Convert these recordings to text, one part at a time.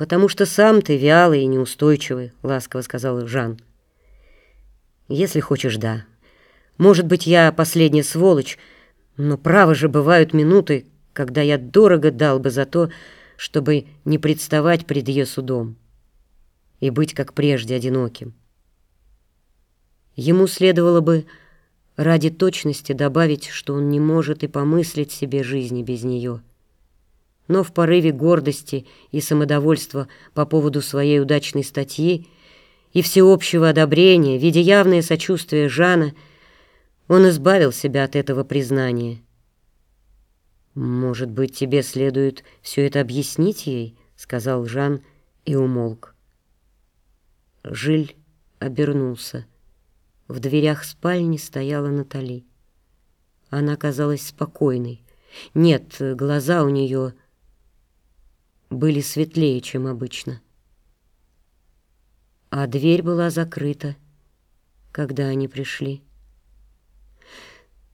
«Потому что сам ты вялый и неустойчивый», — ласково сказал Жан. «Если хочешь, да. Может быть, я последняя сволочь, но право же бывают минуты, когда я дорого дал бы за то, чтобы не представать пред ее судом и быть, как прежде, одиноким. Ему следовало бы ради точности добавить, что он не может и помыслить себе жизни без нее. Но в порыве гордости и самодовольства по поводу своей удачной статьи и всеобщего одобрения, видя явное сочувствие Жана, он избавил себя от этого признания. «Может быть, тебе следует все это объяснить ей?» — сказал Жан и умолк. Жиль обернулся. В дверях спальни стояла Натали. Она казалась спокойной. Нет, глаза у нее были светлее, чем обычно. А дверь была закрыта, когда они пришли.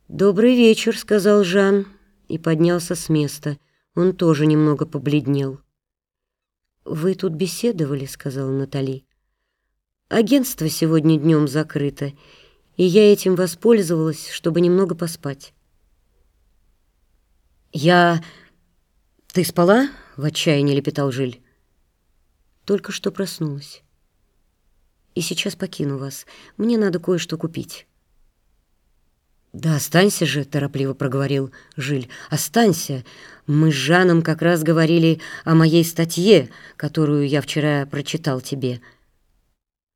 «Добрый вечер», — сказал Жан, и поднялся с места. Он тоже немного побледнел. «Вы тут беседовали», — сказала Натали. Агентство сегодня днем закрыто, и я этим воспользовалась, чтобы немного поспать. «Я... Ты спала?» — в отчаянии лепетал Жиль. «Только что проснулась. И сейчас покину вас. Мне надо кое-что купить». «Да останься же», — торопливо проговорил Жиль. «Останься. Мы с Жаном как раз говорили о моей статье, которую я вчера прочитал тебе».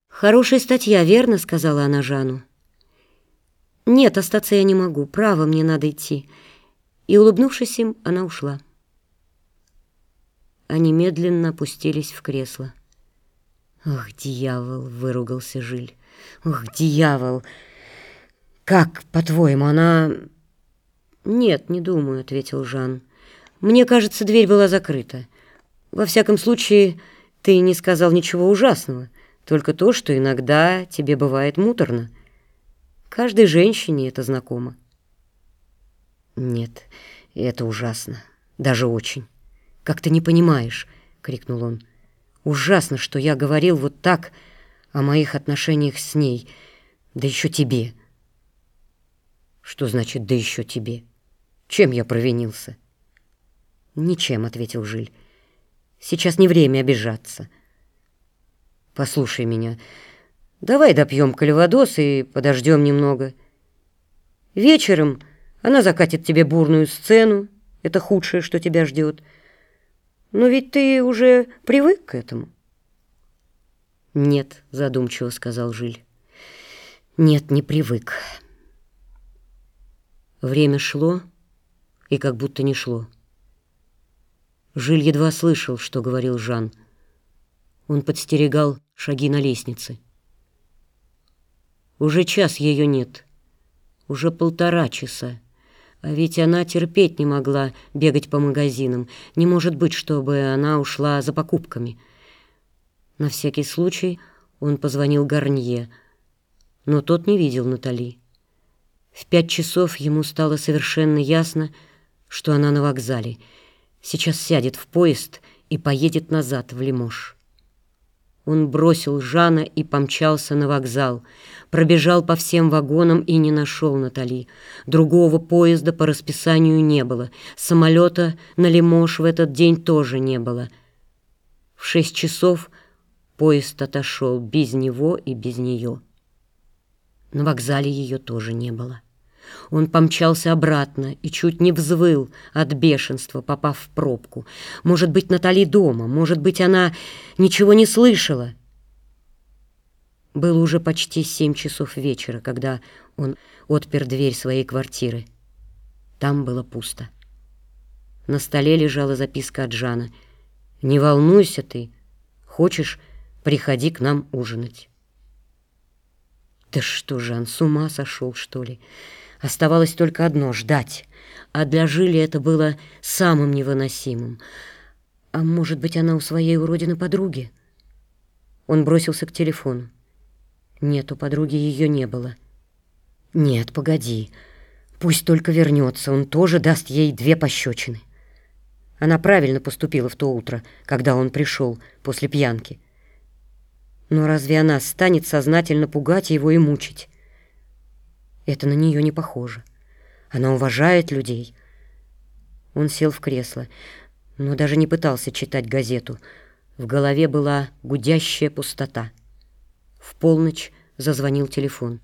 «Хорошая статья, верно?» — сказала она Жану. «Нет, остаться я не могу. Право, мне надо идти». И, улыбнувшись им, она ушла. Они медленно опустились в кресло. «Ох, дьявол!» — выругался Жиль. «Ох, дьявол! Как, по-твоему, она...» «Нет, не думаю», — ответил Жан. «Мне кажется, дверь была закрыта. Во всяком случае, ты не сказал ничего ужасного». Только то, что иногда тебе бывает муторно. Каждой женщине это знакомо. Нет, это ужасно. Даже очень. Как ты не понимаешь, — крикнул он. Ужасно, что я говорил вот так о моих отношениях с ней, да еще тебе. Что значит «да еще тебе»? Чем я провинился? Ничем, — ответил Жиль. Сейчас не время обижаться. — Послушай меня. Давай допьем кальвадос и подождем немного. Вечером она закатит тебе бурную сцену. Это худшее, что тебя ждет. Но ведь ты уже привык к этому. Нет, задумчиво сказал Жиль. Нет, не привык. Время шло и как будто не шло. Жиль едва слышал, что говорил Жан. Он подстерегал шаги на лестнице. Уже час ее нет, уже полтора часа. А ведь она терпеть не могла бегать по магазинам. Не может быть, чтобы она ушла за покупками. На всякий случай он позвонил Гарнье, но тот не видел Натали. В пять часов ему стало совершенно ясно, что она на вокзале. Сейчас сядет в поезд и поедет назад в Лимож. Он бросил Жана и помчался на вокзал. Пробежал по всем вагонам и не нашел Натали. Другого поезда по расписанию не было. Самолета на Лимош в этот день тоже не было. В шесть часов поезд отошел без него и без нее. На вокзале ее тоже не было. Он помчался обратно и чуть не взвыл от бешенства, попав в пробку. Может быть, Натали дома, может быть, она ничего не слышала. Было уже почти семь часов вечера, когда он отпер дверь своей квартиры. Там было пусто. На столе лежала записка от Жана. «Не волнуйся ты. Хочешь, приходи к нам ужинать». «Да что, Жан, с ума сошел, что ли?» Оставалось только одно — ждать. А для Жили это было самым невыносимым. А может быть, она у своей уродины подруги? Он бросился к телефону. Нет, у подруги ее не было. Нет, погоди. Пусть только вернется, он тоже даст ей две пощечины. Она правильно поступила в то утро, когда он пришел после пьянки. Но разве она станет сознательно пугать его и мучить? Это на нее не похоже. Она уважает людей. Он сел в кресло, но даже не пытался читать газету. В голове была гудящая пустота. В полночь зазвонил телефон.